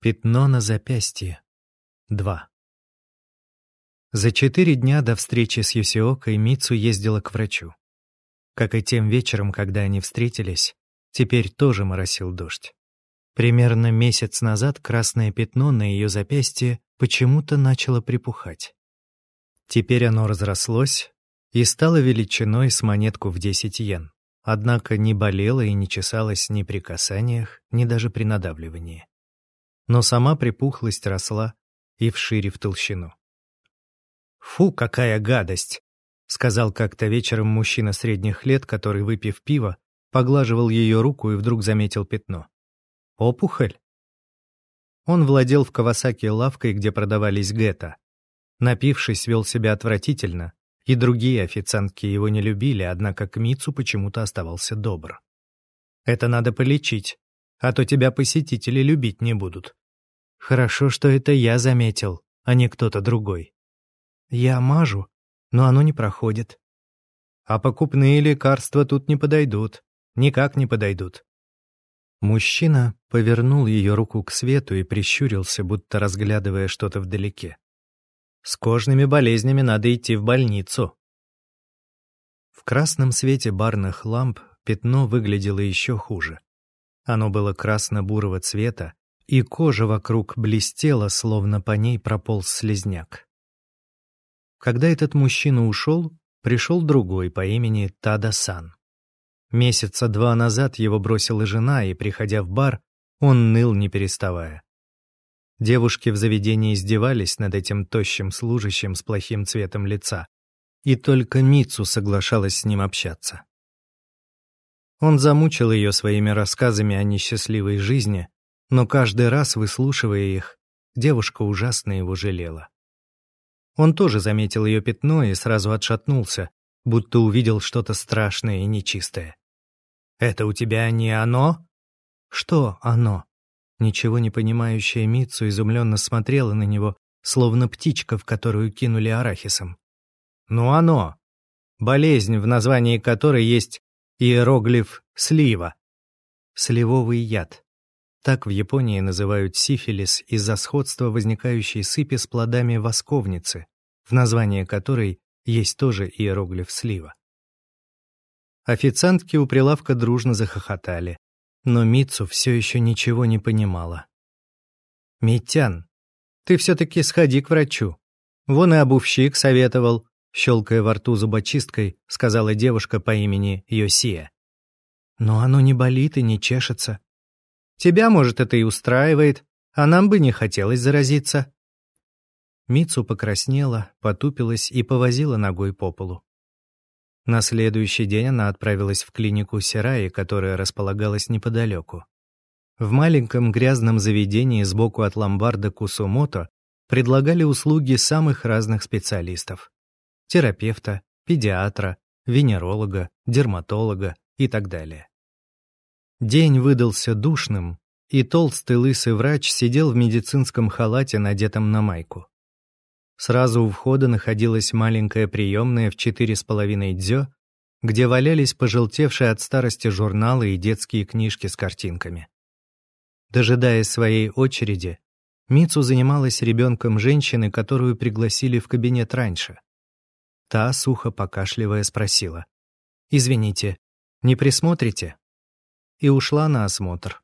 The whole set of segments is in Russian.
Пятно на запястье. 2. За четыре дня до встречи с Юсиокой Мицу ездила к врачу. Как и тем вечером, когда они встретились, теперь тоже моросил дождь. Примерно месяц назад красное пятно на ее запястье почему-то начало припухать. Теперь оно разрослось и стало величиной с монетку в 10 йен, однако не болело и не чесалось ни при касаниях, ни даже при надавливании но сама припухлость росла и вшире в толщину. «Фу, какая гадость!» — сказал как-то вечером мужчина средних лет, который, выпив пиво, поглаживал ее руку и вдруг заметил пятно. «Опухоль?» Он владел в Кавасаки лавкой, где продавались гетто. Напившись, вел себя отвратительно, и другие официантки его не любили, однако к Мицу почему-то оставался добр. «Это надо полечить, а то тебя посетители любить не будут. Хорошо, что это я заметил, а не кто-то другой. Я мажу, но оно не проходит. А покупные лекарства тут не подойдут, никак не подойдут. Мужчина повернул ее руку к свету и прищурился, будто разглядывая что-то вдалеке. С кожными болезнями надо идти в больницу. В красном свете барных ламп пятно выглядело еще хуже. Оно было красно-бурого цвета, и кожа вокруг блестела, словно по ней прополз слезняк. Когда этот мужчина ушел, пришел другой по имени Тада-сан. Месяца два назад его бросила жена, и, приходя в бар, он ныл, не переставая. Девушки в заведении издевались над этим тощим служащим с плохим цветом лица, и только Мицу соглашалась с ним общаться. Он замучил ее своими рассказами о несчастливой жизни, но каждый раз, выслушивая их, девушка ужасно его жалела. Он тоже заметил ее пятно и сразу отшатнулся, будто увидел что-то страшное и нечистое. «Это у тебя не оно?» «Что оно?» Ничего не понимающая Митсу изумленно смотрела на него, словно птичка, в которую кинули арахисом. «Ну оно! Болезнь, в названии которой есть иероглиф «слива». Сливовый яд. Так в Японии называют сифилис из-за сходства возникающей сыпи с плодами восковницы, в названии которой есть тоже иероглиф слива. Официантки у прилавка дружно захохотали, но Мицу все еще ничего не понимала. «Митян, ты все-таки сходи к врачу. Вон и обувщик советовал», щелкая во рту зубочисткой, сказала девушка по имени Йосия. «Но оно не болит и не чешется. Тебя, может, это и устраивает, а нам бы не хотелось заразиться». Мицу покраснела, потупилась и повозила ногой по полу. На следующий день она отправилась в клинику Сираи, которая располагалась неподалеку. В маленьком грязном заведении сбоку от ломбарда Кусумото предлагали услуги самых разных специалистов. Терапевта, педиатра, венеролога, дерматолога и так далее. День выдался душным, и толстый лысый врач сидел в медицинском халате, надетом на майку. Сразу у входа находилась маленькая приемная в четыре с половиной дзё, где валялись пожелтевшие от старости журналы и детские книжки с картинками. Дожидаясь своей очереди, Мицу занималась ребенком женщины, которую пригласили в кабинет раньше. Та, сухо покашливая, спросила. «Извините, не присмотрите?» И ушла на осмотр.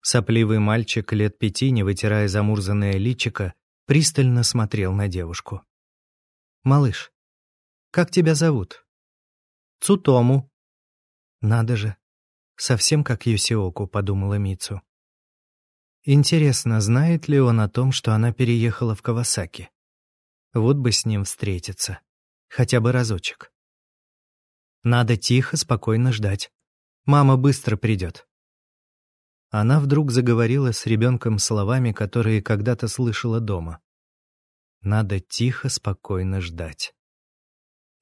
Сопливый мальчик лет пяти, не вытирая замурзанное личико, пристально смотрел на девушку. «Малыш, как тебя зовут?» «Цутому». «Надо же, совсем как Юсиоку», — подумала Мицу. Интересно, знает ли он о том, что она переехала в Кавасаки? Вот бы с ним встретиться. Хотя бы разочек. Надо тихо, спокойно ждать. Мама быстро придет. Она вдруг заговорила с ребенком словами, которые когда-то слышала дома. Надо тихо, спокойно ждать.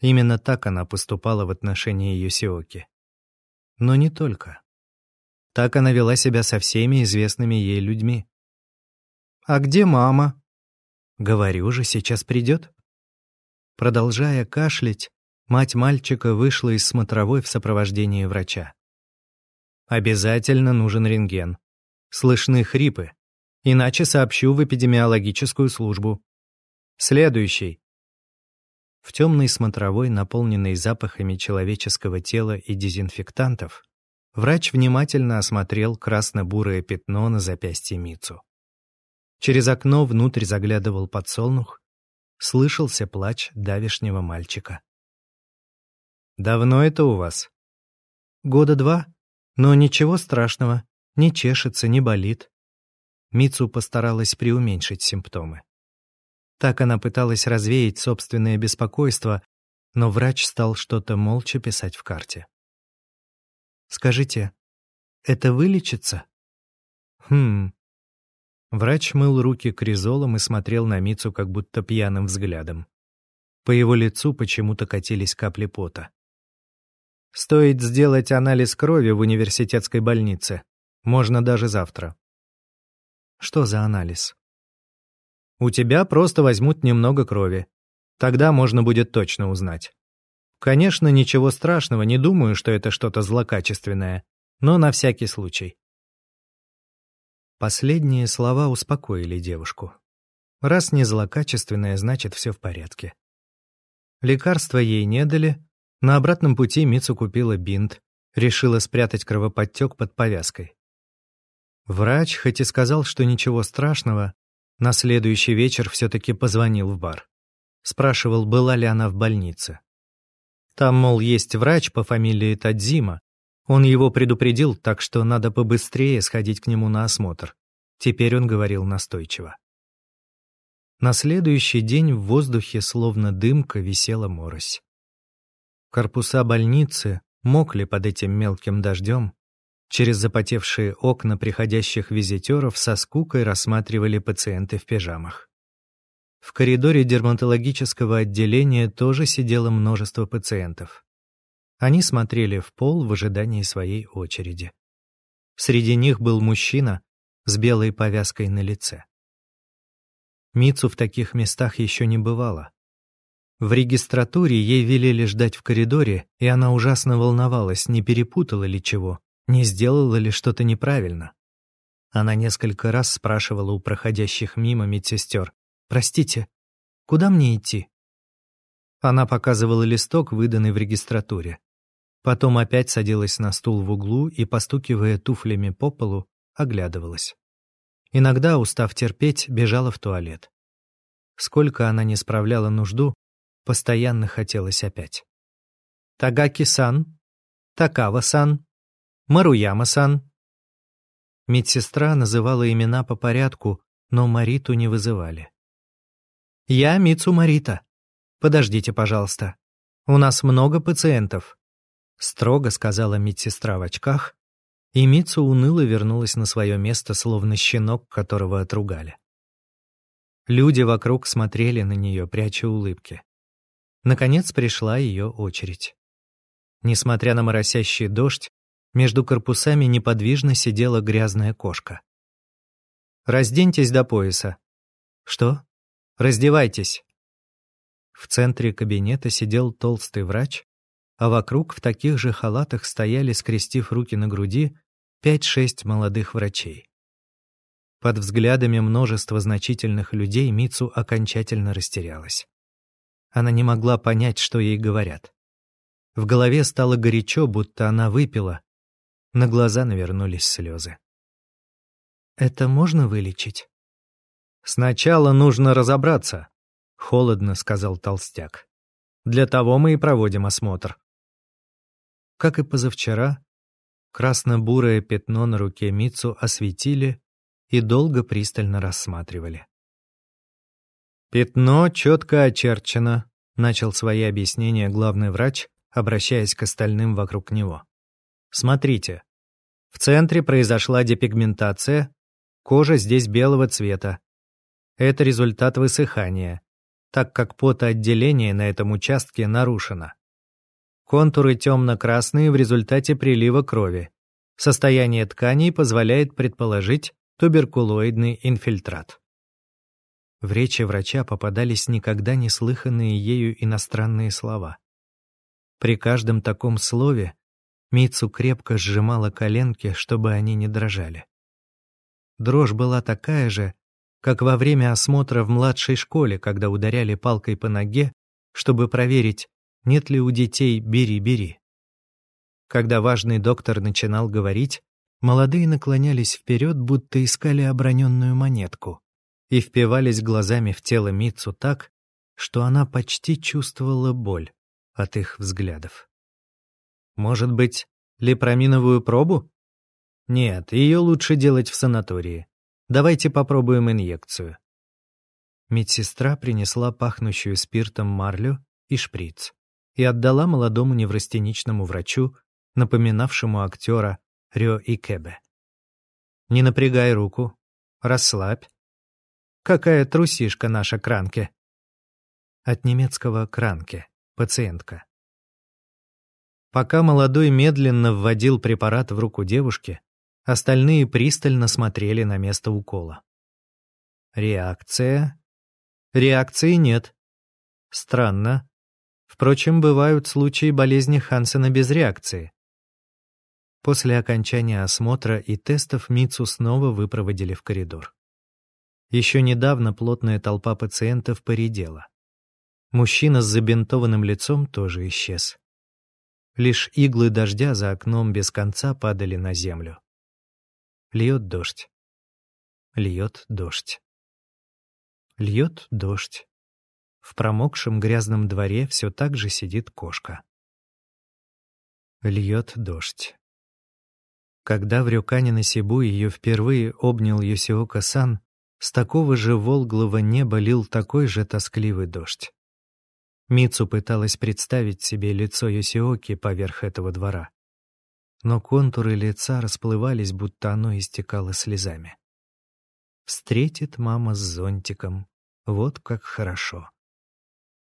Именно так она поступала в отношении Юсиоки. Но не только. Так она вела себя со всеми известными ей людьми. «А где мама?» «Говорю же, сейчас придет». Продолжая кашлять, мать мальчика вышла из смотровой в сопровождении врача. Обязательно нужен рентген. Слышны хрипы. Иначе сообщу в эпидемиологическую службу. Следующий. В темной смотровой, наполненной запахами человеческого тела и дезинфектантов, врач внимательно осмотрел красно-бурое пятно на запястье Мицу. Через окно внутрь заглядывал подсолнух, слышался плач давишнего мальчика. «Давно это у вас?» «Года два, но ничего страшного, не чешется, не болит». Мицу постаралась преуменьшить симптомы. Так она пыталась развеять собственное беспокойство, но врач стал что-то молча писать в карте. «Скажите, это вылечится?» «Хм...» Врач мыл руки кризолом и смотрел на Мицу как будто пьяным взглядом. По его лицу почему-то катились капли пота. Стоит сделать анализ крови в университетской больнице. Можно даже завтра. Что за анализ? У тебя просто возьмут немного крови. Тогда можно будет точно узнать. Конечно, ничего страшного, не думаю, что это что-то злокачественное, но на всякий случай. Последние слова успокоили девушку. Раз не злокачественное, значит, все в порядке. Лекарства ей не дали, на обратном пути Мицу купила бинт, решила спрятать кровоподтек под повязкой. Врач, хоть и сказал, что ничего страшного, на следующий вечер все-таки позвонил в бар. Спрашивал, была ли она в больнице. Там, мол, есть врач по фамилии Тадзима. Он его предупредил, так что надо побыстрее сходить к нему на осмотр. Теперь он говорил настойчиво. На следующий день в воздухе, словно дымка, висела морось. Корпуса больницы мокли под этим мелким дождем. Через запотевшие окна приходящих визитеров со скукой рассматривали пациенты в пижамах. В коридоре дерматологического отделения тоже сидело множество пациентов. Они смотрели в пол в ожидании своей очереди. Среди них был мужчина с белой повязкой на лице. Мицу в таких местах еще не бывало. В регистратуре ей велели ждать в коридоре, и она ужасно волновалась, не перепутала ли чего, не сделала ли что-то неправильно. Она несколько раз спрашивала у проходящих мимо медсестер, «Простите, куда мне идти?» Она показывала листок, выданный в регистратуре. Потом опять садилась на стул в углу и, постукивая туфлями по полу, оглядывалась. Иногда, устав терпеть, бежала в туалет. Сколько она не справляла нужду, Постоянно хотелось опять. Тагаки-сан, Такава-сан, Маруяма-сан. Медсестра называла имена по порядку, но Мариту не вызывали. «Я Мицу Марита. Подождите, пожалуйста. У нас много пациентов», — строго сказала медсестра в очках, и Мицу уныло вернулась на свое место, словно щенок, которого отругали. Люди вокруг смотрели на нее, пряча улыбки. Наконец пришла ее очередь. Несмотря на моросящий дождь, между корпусами неподвижно сидела грязная кошка. «Разденьтесь до пояса». «Что?» «Раздевайтесь». В центре кабинета сидел толстый врач, а вокруг в таких же халатах стояли, скрестив руки на груди, пять-шесть молодых врачей. Под взглядами множества значительных людей Мицу окончательно растерялась. Она не могла понять, что ей говорят. В голове стало горячо, будто она выпила. На глаза навернулись слезы. «Это можно вылечить?» «Сначала нужно разобраться», — холодно сказал толстяк. «Для того мы и проводим осмотр». Как и позавчера, красно-бурое пятно на руке Мицу осветили и долго пристально рассматривали. «Пятно четко очерчено», — начал свои объяснения главный врач, обращаясь к остальным вокруг него. «Смотрите. В центре произошла депигментация, кожа здесь белого цвета. Это результат высыхания, так как потоотделение на этом участке нарушено. Контуры темно-красные в результате прилива крови. Состояние тканей позволяет предположить туберкулоидный инфильтрат. В речи врача попадались никогда не слыханные ею иностранные слова. При каждом таком слове Мицу крепко сжимала коленки, чтобы они не дрожали. Дрожь была такая же, как во время осмотра в младшей школе, когда ударяли палкой по ноге, чтобы проверить, нет ли у детей «бери-бери». Когда важный доктор начинал говорить, молодые наклонялись вперед, будто искали оброненную монетку, и впивались глазами в тело Мицу так, что она почти чувствовала боль от их взглядов. Может быть, лепроминовую пробу? Нет, ее лучше делать в санатории. Давайте попробуем инъекцию. Медсестра принесла пахнущую спиртом марлю и шприц и отдала молодому неврастеничному врачу, напоминавшему актера Рё Икебе. «Не напрягай руку. Расслабь. Какая трусишка наша Кранке!» От немецкого «кранке» — пациентка. Пока молодой медленно вводил препарат в руку девушки, остальные пристально смотрели на место укола. Реакция? Реакции нет. Странно. Впрочем, бывают случаи болезни Хансена без реакции. После окончания осмотра и тестов Мицу снова выпроводили в коридор. Еще недавно плотная толпа пациентов поредела. Мужчина с забинтованным лицом тоже исчез. Лишь иглы дождя за окном без конца падали на землю. Льет дождь. Льет дождь. Льет дождь. В промокшем грязном дворе все так же сидит кошка. Льет дождь. Когда в Рюкане Сибу ее впервые обнял Юсиока-сан, с такого же волглого неба лил такой же тоскливый дождь. Мицу пыталась представить себе лицо Йосиоки поверх этого двора. Но контуры лица расплывались, будто оно истекало слезами. Встретит мама с зонтиком. Вот как хорошо.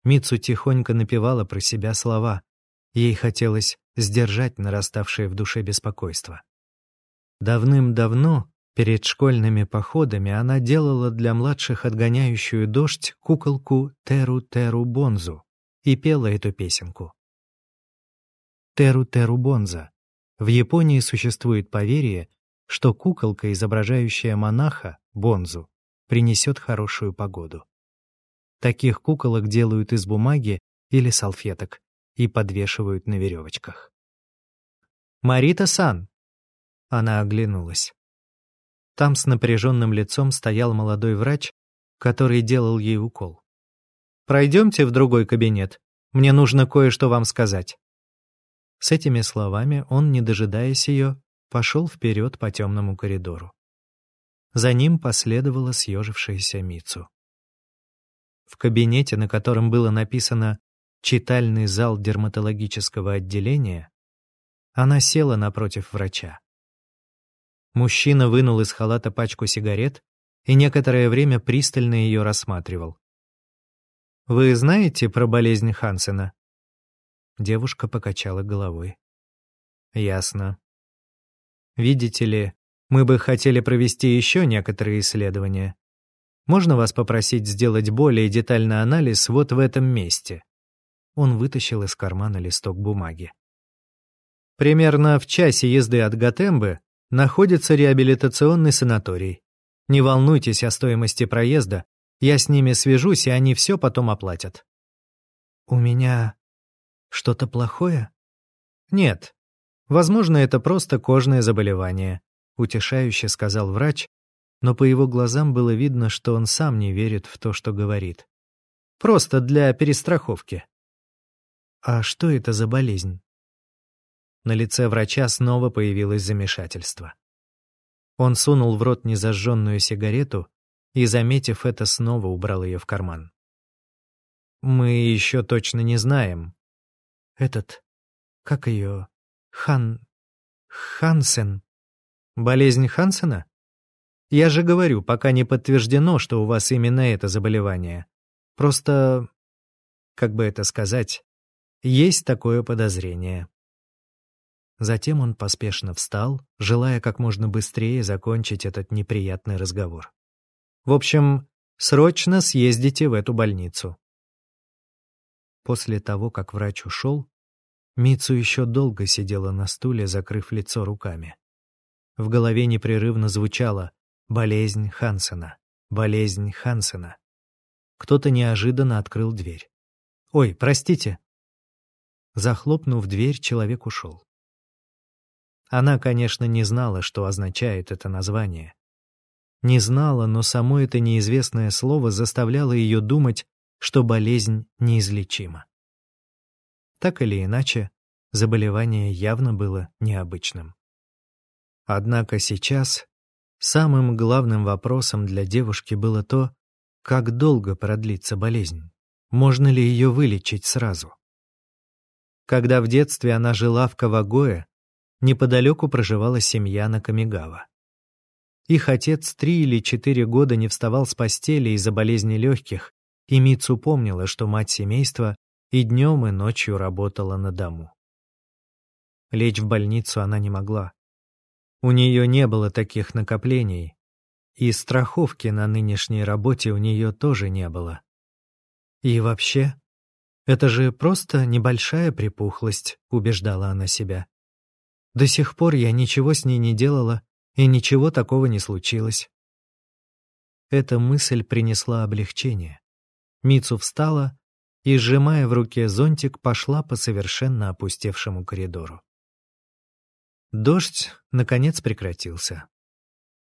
Мицу тихонько напевала про себя слова. Ей хотелось сдержать нараставшее в душе беспокойство. Давным-давно, перед школьными походами, она делала для младших отгоняющую дождь куколку Теру-Теру Бонзу и пела эту песенку. Теру-теру бонза. В Японии существует поверье, что куколка, изображающая монаха, бонзу, принесет хорошую погоду. Таких куколок делают из бумаги или салфеток и подвешивают на веревочках. «Марита-сан!» Она оглянулась. Там с напряженным лицом стоял молодой врач, который делал ей укол. Пройдемте в другой кабинет. Мне нужно кое-что вам сказать». С этими словами он, не дожидаясь ее, пошел вперед по темному коридору. За ним последовала съежившаяся Мицу. В кабинете, на котором было написано «Читальный зал дерматологического отделения», она села напротив врача. Мужчина вынул из халата пачку сигарет и некоторое время пристально ее рассматривал. Вы знаете про болезнь Хансена? Девушка покачала головой. Ясно. Видите ли, мы бы хотели провести еще некоторые исследования. Можно вас попросить сделать более детальный анализ вот в этом месте? Он вытащил из кармана листок бумаги. Примерно в часе езды от Гатембы находится реабилитационный санаторий. Не волнуйтесь о стоимости проезда, я с ними свяжусь, и они все потом оплатят. У меня что-то плохое? Нет. Возможно, это просто кожное заболевание, утешающе сказал врач, но по его глазам было видно, что он сам не верит в то, что говорит. Просто для перестраховки. А что это за болезнь? На лице врача снова появилось замешательство. Он сунул в рот незажженную сигарету и, заметив это, снова убрал ее в карман. «Мы еще точно не знаем. Этот... Как ее? Хан... Хансен. Болезнь Хансена? Я же говорю, пока не подтверждено, что у вас именно это заболевание. Просто... Как бы это сказать? Есть такое подозрение». Затем он поспешно встал, желая как можно быстрее закончить этот неприятный разговор. В общем, срочно съездите в эту больницу. После того, как врач ушел, Мицу еще долго сидела на стуле, закрыв лицо руками. В голове непрерывно звучало Болезнь Хансена. Болезнь Хансена. Кто-то неожиданно открыл дверь. «Ой, простите!» Захлопнув дверь, человек ушел. Она, конечно, не знала, что означает это название. Не знала, но само это неизвестное слово заставляло ее думать, что болезнь неизлечима. Так или иначе, заболевание явно было необычным. Однако сейчас самым главным вопросом для девушки было то, как долго продлится болезнь, можно ли ее вылечить сразу. Когда в детстве она жила в Кавагое, неподалеку проживала семья на Камигава. Их отец три или четыре года не вставал с постели из-за болезни легких, и Мицу помнила, что мать семейства и днем, и ночью работала на дому. Лечь в больницу она не могла. У нее не было таких накоплений, и страховки на нынешней работе у нее тоже не было. И вообще, это же просто небольшая припухлость, убеждала она себя. До сих пор я ничего с ней не делала, и ничего такого не случилось. Эта мысль принесла облегчение. Мицу встала и, сжимая в руке зонтик, пошла по совершенно опустевшему коридору. Дождь, наконец, прекратился.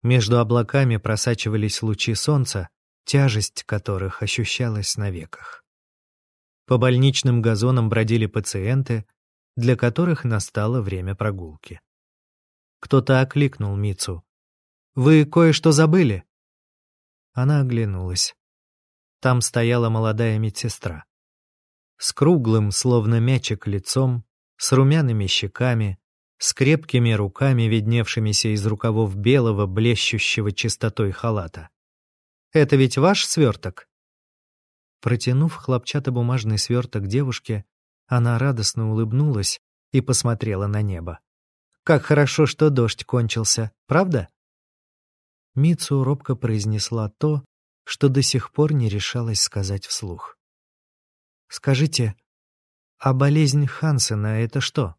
Между облаками просачивались лучи солнца, тяжесть которых ощущалась на веках. По больничным газонам бродили пациенты, для которых настало время прогулки. Кто-то окликнул Мицу. «Вы кое-что забыли?» Она оглянулась. Там стояла молодая медсестра. С круглым, словно мячик, лицом, с румяными щеками, с крепкими руками, видневшимися из рукавов белого, блещущего чистотой халата. «Это ведь ваш сверток?» Протянув хлопчатобумажный сверток девушке, она радостно улыбнулась и посмотрела на небо. Как хорошо, что дождь кончился, правда? Мицу робко произнесла то, что до сих пор не решалась сказать вслух. «Скажите, а болезнь Хансена — это что?»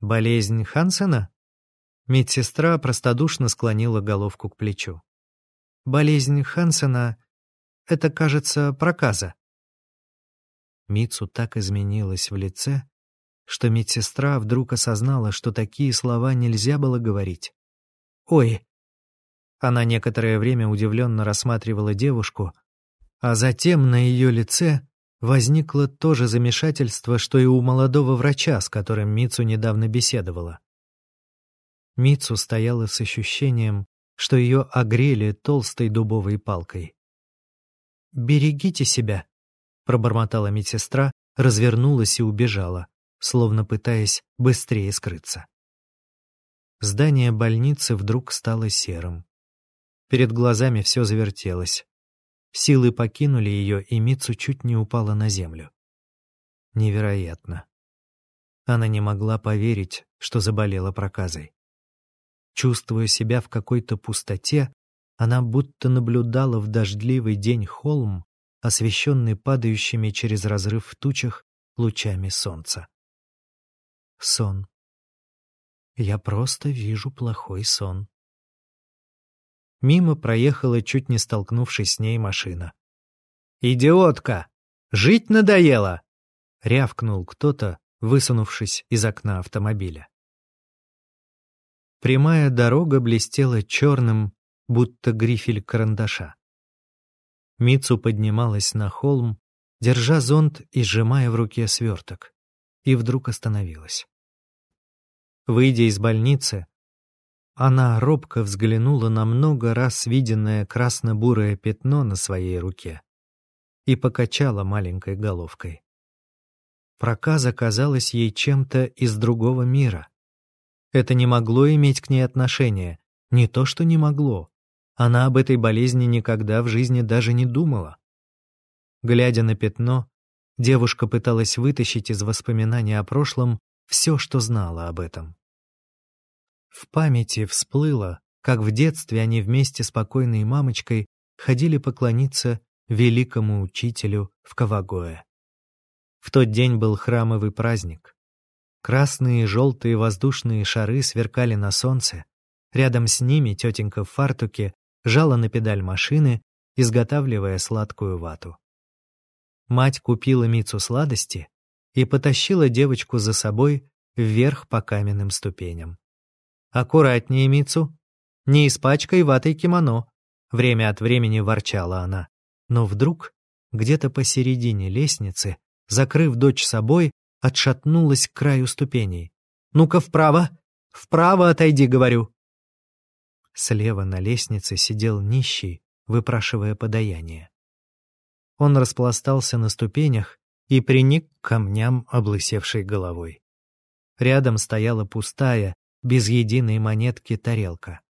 «Болезнь Хансена?» Медсестра простодушно склонила головку к плечу. «Болезнь Хансена — это, кажется, проказа». Мицу так изменилась в лице, что медсестра вдруг осознала, что такие слова нельзя было говорить. «Ой!» Она некоторое время удивленно рассматривала девушку, а затем на ее лице возникло то же замешательство, что и у молодого врача, с которым Мицу недавно беседовала. Мицу стояла с ощущением, что ее огрели толстой дубовой палкой. «Берегите себя», — пробормотала медсестра, развернулась и убежала словно пытаясь быстрее скрыться. Здание больницы вдруг стало серым. Перед глазами все завертелось. Силы покинули ее, и Мицу чуть не упала на землю. Невероятно. Она не могла поверить, что заболела проказой. Чувствуя себя в какой-то пустоте, она будто наблюдала в дождливый день холм, освещенный падающими через разрыв в тучах лучами солнца. Сон. Я просто вижу плохой сон. Мимо проехала, чуть не столкнувшись с ней машина. «Идиотка! Жить надоело!» — рявкнул кто-то, высунувшись из окна автомобиля. Прямая дорога блестела черным, будто грифель карандаша. Мицу поднималась на холм, держа зонт и сжимая в руке сверток, и вдруг остановилась. Выйдя из больницы, она робко взглянула на много раз виденное красно-бурое пятно на своей руке и покачала маленькой головкой. Проказа казалась ей чем-то из другого мира. Это не могло иметь к ней отношения, не то что не могло. Она об этой болезни никогда в жизни даже не думала. Глядя на пятно, девушка пыталась вытащить из воспоминаний о прошлом все, что знала об этом. В памяти всплыло, как в детстве они вместе с покойной мамочкой ходили поклониться великому учителю в Кавагое. В тот день был храмовый праздник. Красные и желтые воздушные шары сверкали на солнце, Рядом с ними тетенька в фартуке жала на педаль машины, изготавливая сладкую вату. Мать купила Мицу сладости и потащила девочку за собой вверх по каменным ступеням. «Аккуратнее, Мицу! Не испачкай ватой кимоно!» Время от времени ворчала она. Но вдруг, где-то посередине лестницы, закрыв дочь собой, отшатнулась к краю ступеней. «Ну-ка, вправо! Вправо отойди, говорю!» Слева на лестнице сидел нищий, выпрашивая подаяние. Он распластался на ступенях и приник к камням облысевшей головой. Рядом стояла пустая, без единой монетки тарелка.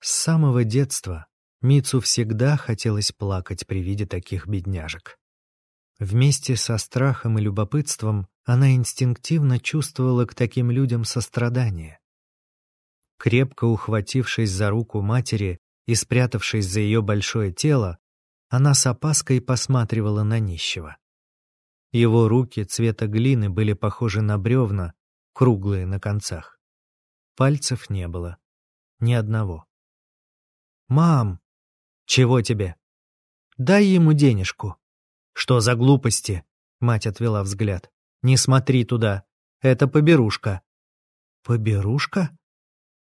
С самого детства Мицу всегда хотелось плакать при виде таких бедняжек. Вместе со страхом и любопытством она инстинктивно чувствовала к таким людям сострадание. Крепко ухватившись за руку матери и спрятавшись за ее большое тело, она с опаской посматривала на нищего. Его руки цвета глины были похожи на бревна, круглые на концах. Пальцев не было. Ни одного. «Мам!» «Чего тебе?» «Дай ему денежку». «Что за глупости?» Мать отвела взгляд. «Не смотри туда. Это поберушка». «Поберушка?»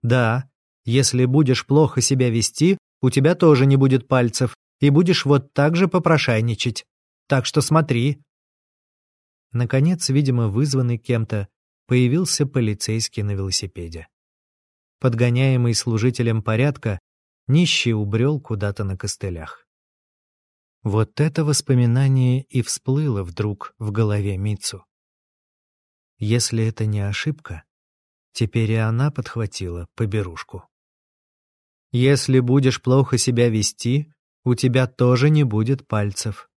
«Да. Если будешь плохо себя вести, у тебя тоже не будет пальцев, и будешь вот так же попрошайничать. Так что смотри». Наконец, видимо, вызванный кем-то, появился полицейский на велосипеде. Подгоняемый служителем порядка, нищий убрел куда-то на костылях. Вот это воспоминание и всплыло вдруг в голове Мицу. Если это не ошибка, теперь и она подхватила поберушку. Если будешь плохо себя вести, у тебя тоже не будет пальцев.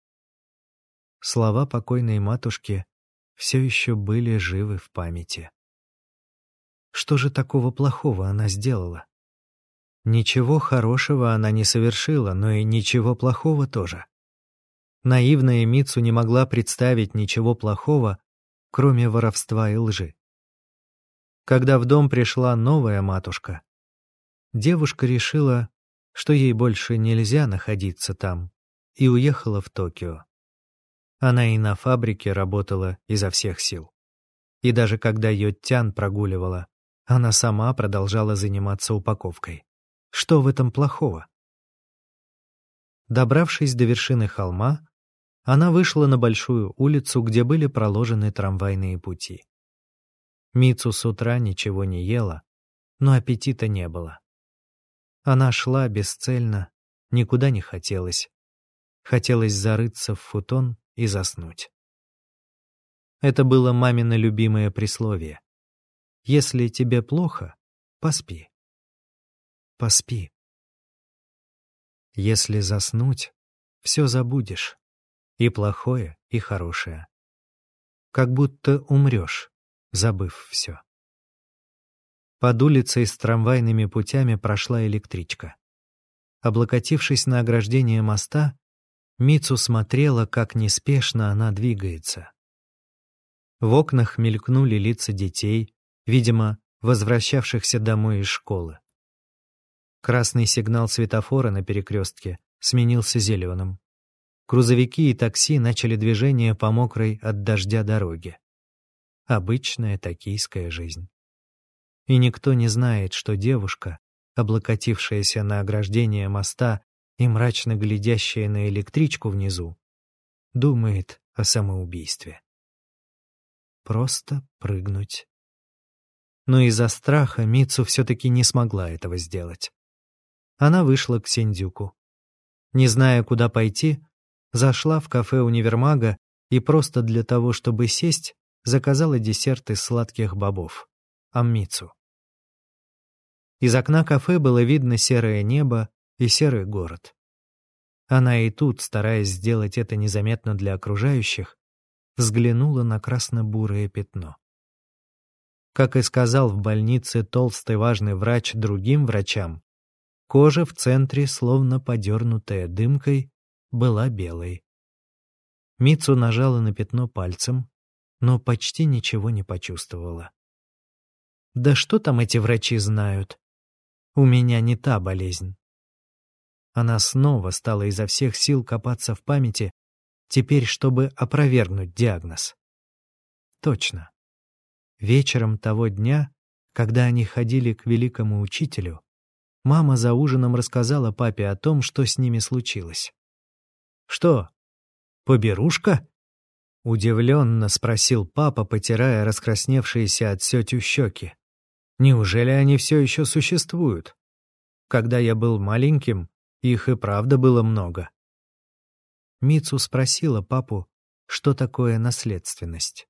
Слова покойной матушки все еще были живы в памяти. Что же такого плохого она сделала? Ничего хорошего она не совершила, но и ничего плохого тоже. Наивная Мицу не могла представить ничего плохого, кроме воровства и лжи. Когда в дом пришла новая матушка, девушка решила, что ей больше нельзя находиться там, и уехала в Токио. Она и на фабрике работала изо всех сил. И даже когда Йоттян прогуливала, она сама продолжала заниматься упаковкой. Что в этом плохого? Добравшись до вершины холма, она вышла на большую улицу, где были проложены трамвайные пути. Мицу с утра ничего не ела, но аппетита не было. Она шла бесцельно, никуда не хотелось. Хотелось зарыться в футон и заснуть. Это было мамино любимое присловие. «Если тебе плохо, поспи. Поспи. Если заснуть, все забудешь. И плохое, и хорошее. Как будто умрешь, забыв все. Под улицей с трамвайными путями прошла электричка. Облокотившись на ограждение моста, Мицу смотрела, как неспешно она двигается. В окнах мелькнули лица детей, видимо, возвращавшихся домой из школы. Красный сигнал светофора на перекрестке сменился зеленым. Грузовики и такси начали движение по мокрой от дождя дороге. Обычная токийская жизнь. И никто не знает, что девушка, облокотившаяся на ограждение моста и мрачно глядящая на электричку внизу, думает о самоубийстве. Просто прыгнуть. Но из-за страха Мицу все-таки не смогла этого сделать. Она вышла к Синдюку. Не зная, куда пойти, Зашла в кафе универмага и просто для того, чтобы сесть, заказала десерт из сладких бобов — аммицу. Из окна кафе было видно серое небо и серый город. Она и тут, стараясь сделать это незаметно для окружающих, взглянула на красно-бурое пятно. Как и сказал в больнице толстый важный врач другим врачам, кожа в центре, словно подернутая дымкой, была белой. Мицу нажала на пятно пальцем, но почти ничего не почувствовала. Да что там эти врачи знают? У меня не та болезнь. Она снова стала изо всех сил копаться в памяти, теперь чтобы опровергнуть диагноз. Точно. Вечером того дня, когда они ходили к великому учителю, мама за ужином рассказала папе о том, что с ними случилось. «Что, поберушка?» Удивленно спросил папа, потирая раскрасневшиеся от сетью щеки. «Неужели они все еще существуют? Когда я был маленьким, их и правда было много». Мицу спросила папу, что такое наследственность.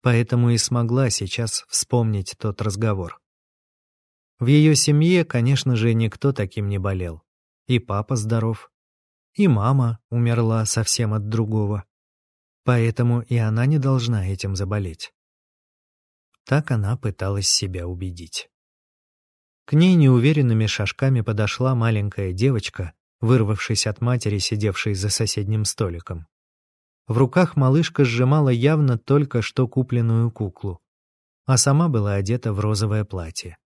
Поэтому и смогла сейчас вспомнить тот разговор. В ее семье, конечно же, никто таким не болел. И папа здоров, и мама умерла совсем от другого. Поэтому и она не должна этим заболеть. Так она пыталась себя убедить. К ней неуверенными шажками подошла маленькая девочка, вырвавшись от матери, сидевшей за соседним столиком. В руках малышка сжимала явно только что купленную куклу, а сама была одета в розовое платье.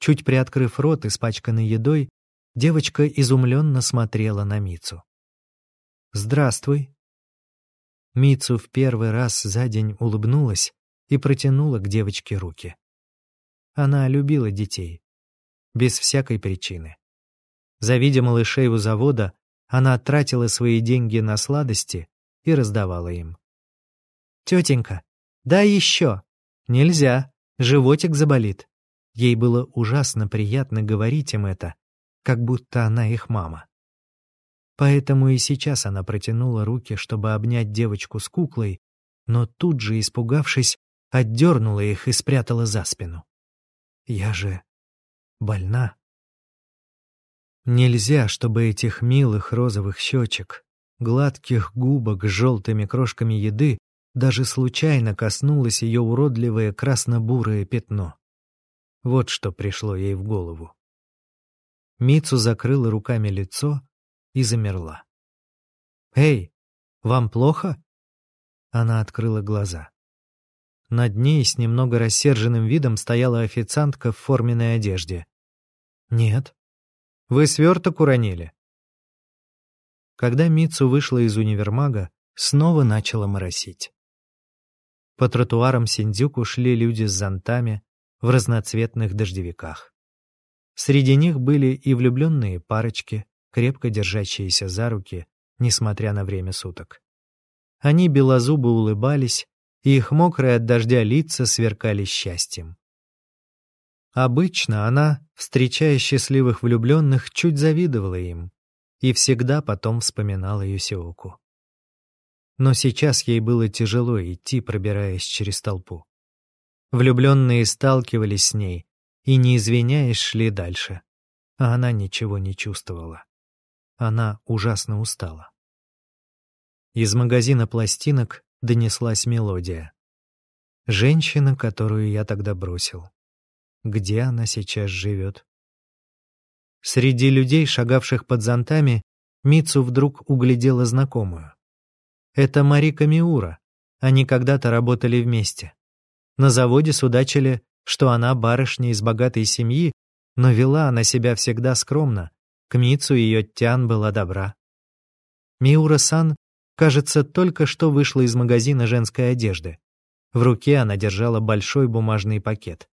Чуть приоткрыв рот, испачканный едой, девочка изумленно смотрела на Мицу. «Здравствуй». Мицу в первый раз за день улыбнулась и протянула к девочке руки. Она любила детей. Без всякой причины. Завидя малышей у завода, она тратила свои деньги на сладости и раздавала им. «Тетенька, да еще!» «Нельзя, животик заболит». Ей было ужасно приятно говорить им это, как будто она их мама. Поэтому и сейчас она протянула руки, чтобы обнять девочку с куклой, но тут же, испугавшись, отдернула их и спрятала за спину. «Я же больна». Нельзя, чтобы этих милых розовых щечек, гладких губок с желтыми крошками еды даже случайно коснулось ее уродливое красно-бурое пятно. Вот что пришло ей в голову. Мицу закрыла руками лицо и замерла. «Эй, вам плохо?» Она открыла глаза. Над ней с немного рассерженным видом стояла официантка в форменной одежде. «Нет». «Вы сверток уронили?» Когда Мицу вышла из универмага, снова начала моросить. По тротуарам Синдзюку шли люди с зонтами в разноцветных дождевиках. Среди них были и влюбленные парочки, крепко держащиеся за руки, несмотря на время суток. Они белозубо улыбались, и их мокрые от дождя лица сверкали счастьем. Обычно она, встречая счастливых влюбленных, чуть завидовала им, и всегда потом вспоминала Юсиоку. Но сейчас ей было тяжело идти, пробираясь через толпу. Влюбленные сталкивались с ней и, не извиняясь, шли дальше. А она ничего не чувствовала. Она ужасно устала. Из магазина пластинок донеслась мелодия. Женщина, которую я тогда бросил. Где она сейчас живет? Среди людей, шагавших под зонтами, Мицу вдруг углядела знакомую. Это Марика Миура. Они когда-то работали вместе. На заводе судачили, что она барышня из богатой семьи, но вела она себя всегда скромно. К Мицу ее тян была добра. Миура-сан, кажется, только что вышла из магазина женской одежды. В руке она держала большой бумажный пакет.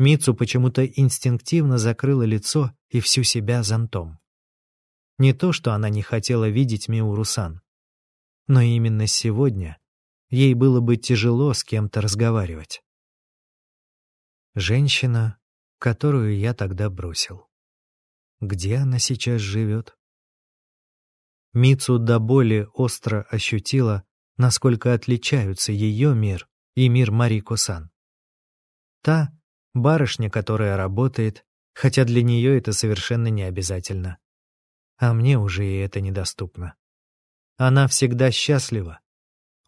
Мицу почему-то инстинктивно закрыла лицо и всю себя зонтом. Не то, что она не хотела видеть Миуру-сан, но именно сегодня ей было бы тяжело с кем-то разговаривать. Женщина, которую я тогда бросил. Где она сейчас живет? Мицу до боли остро ощутила, насколько отличаются ее мир и мир Марико-сан. Та барышня, которая работает, хотя для нее это совершенно не обязательно. А мне уже и это недоступно. Она всегда счастлива.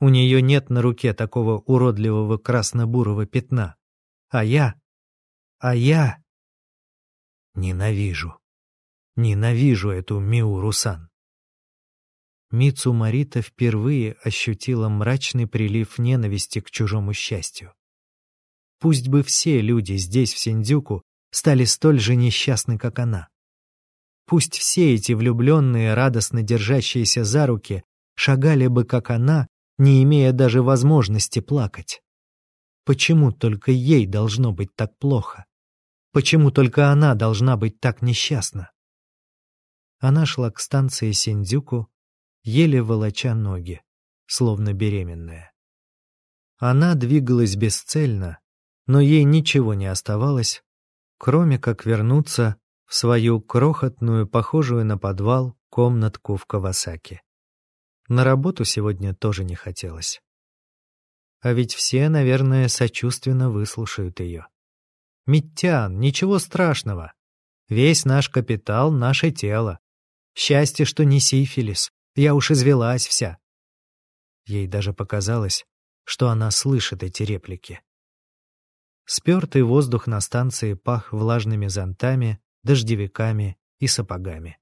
У нее нет на руке такого уродливого красно-бурого пятна. А я... А я... Ненавижу. Ненавижу эту Миуру-сан. Мицу Марита впервые ощутила мрачный прилив ненависти к чужому счастью. Пусть бы все люди здесь, в Синдзюку, стали столь же несчастны, как она. Пусть все эти влюбленные, радостно держащиеся за руки, шагали бы, как она, не имея даже возможности плакать. Почему только ей должно быть так плохо? Почему только она должна быть так несчастна? Она шла к станции Синдзюку, еле волоча ноги, словно беременная. Она двигалась бесцельно, но ей ничего не оставалось, кроме как вернуться в свою крохотную, похожую на подвал, комнатку в Кавасаки. На работу сегодня тоже не хотелось. А ведь все, наверное, сочувственно выслушают ее. «Миттян, ничего страшного. Весь наш капитал — наше тело. Счастье, что не сифилис. Я уж извелась вся». Ей даже показалось, что она слышит эти реплики. Спертый воздух на станции пах влажными зонтами, дождевиками и сапогами.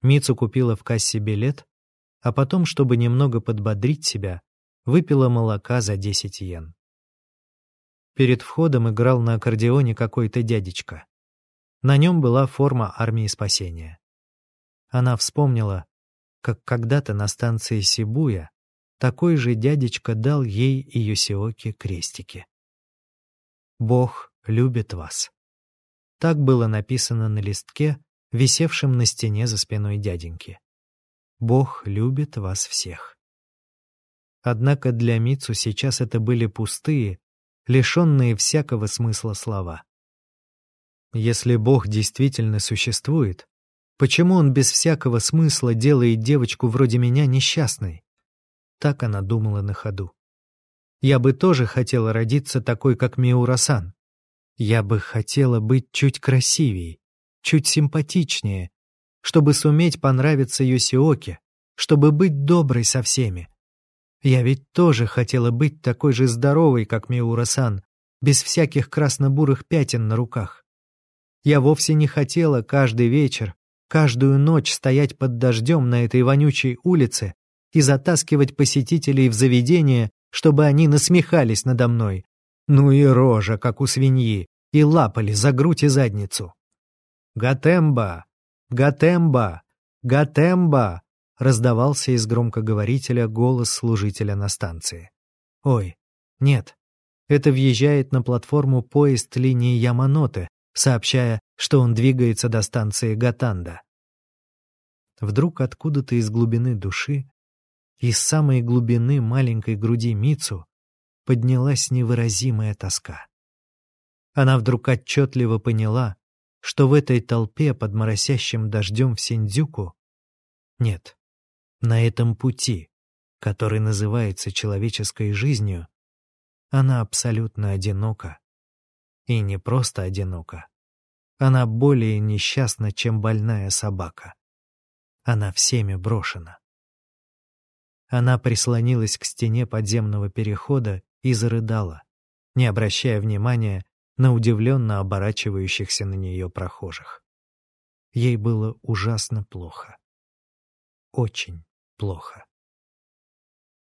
Мицу купила в кассе билет, а потом, чтобы немного подбодрить себя, выпила молока за 10 йен. Перед входом играл на аккордеоне какой-то дядечка. На нем была форма армии спасения. Она вспомнила, как когда-то на станции Сибуя такой же дядечка дал ей и Юсиоке крестики. Бог любит вас. Так было написано на листке, висевшем на стене за спиной дяденьки. Бог любит вас всех. Однако для Мицу сейчас это были пустые, лишенные всякого смысла слова. Если Бог действительно существует, почему Он без всякого смысла делает девочку вроде меня несчастной? Так она думала на ходу. Я бы тоже хотела родиться такой, как Миурасан. Я бы хотела быть чуть красивее, чуть симпатичнее, чтобы суметь понравиться Юсиоке, чтобы быть доброй со всеми. Я ведь тоже хотела быть такой же здоровой, как Миурасан, без всяких красно-бурых пятен на руках. Я вовсе не хотела каждый вечер, каждую ночь стоять под дождем на этой вонючей улице и затаскивать посетителей в заведение, чтобы они насмехались надо мной. Ну и рожа, как у свиньи, и лапали за грудь и задницу. «Гатемба! Гатемба! Гатемба!» раздавался из громкоговорителя голос служителя на станции. «Ой, нет, это въезжает на платформу поезд линии Яманоте, сообщая, что он двигается до станции Гатанда. Вдруг откуда-то из глубины души из самой глубины маленькой груди Мицу поднялась невыразимая тоска. Она вдруг отчетливо поняла, что в этой толпе под моросящим дождем в Синдзюку нет, на этом пути, который называется человеческой жизнью, она абсолютно одинока. И не просто одинока. Она более несчастна, чем больная собака. Она всеми брошена. Она прислонилась к стене подземного перехода и зарыдала, не обращая внимания на удивленно оборачивающихся на нее прохожих. Ей было ужасно плохо. Очень плохо.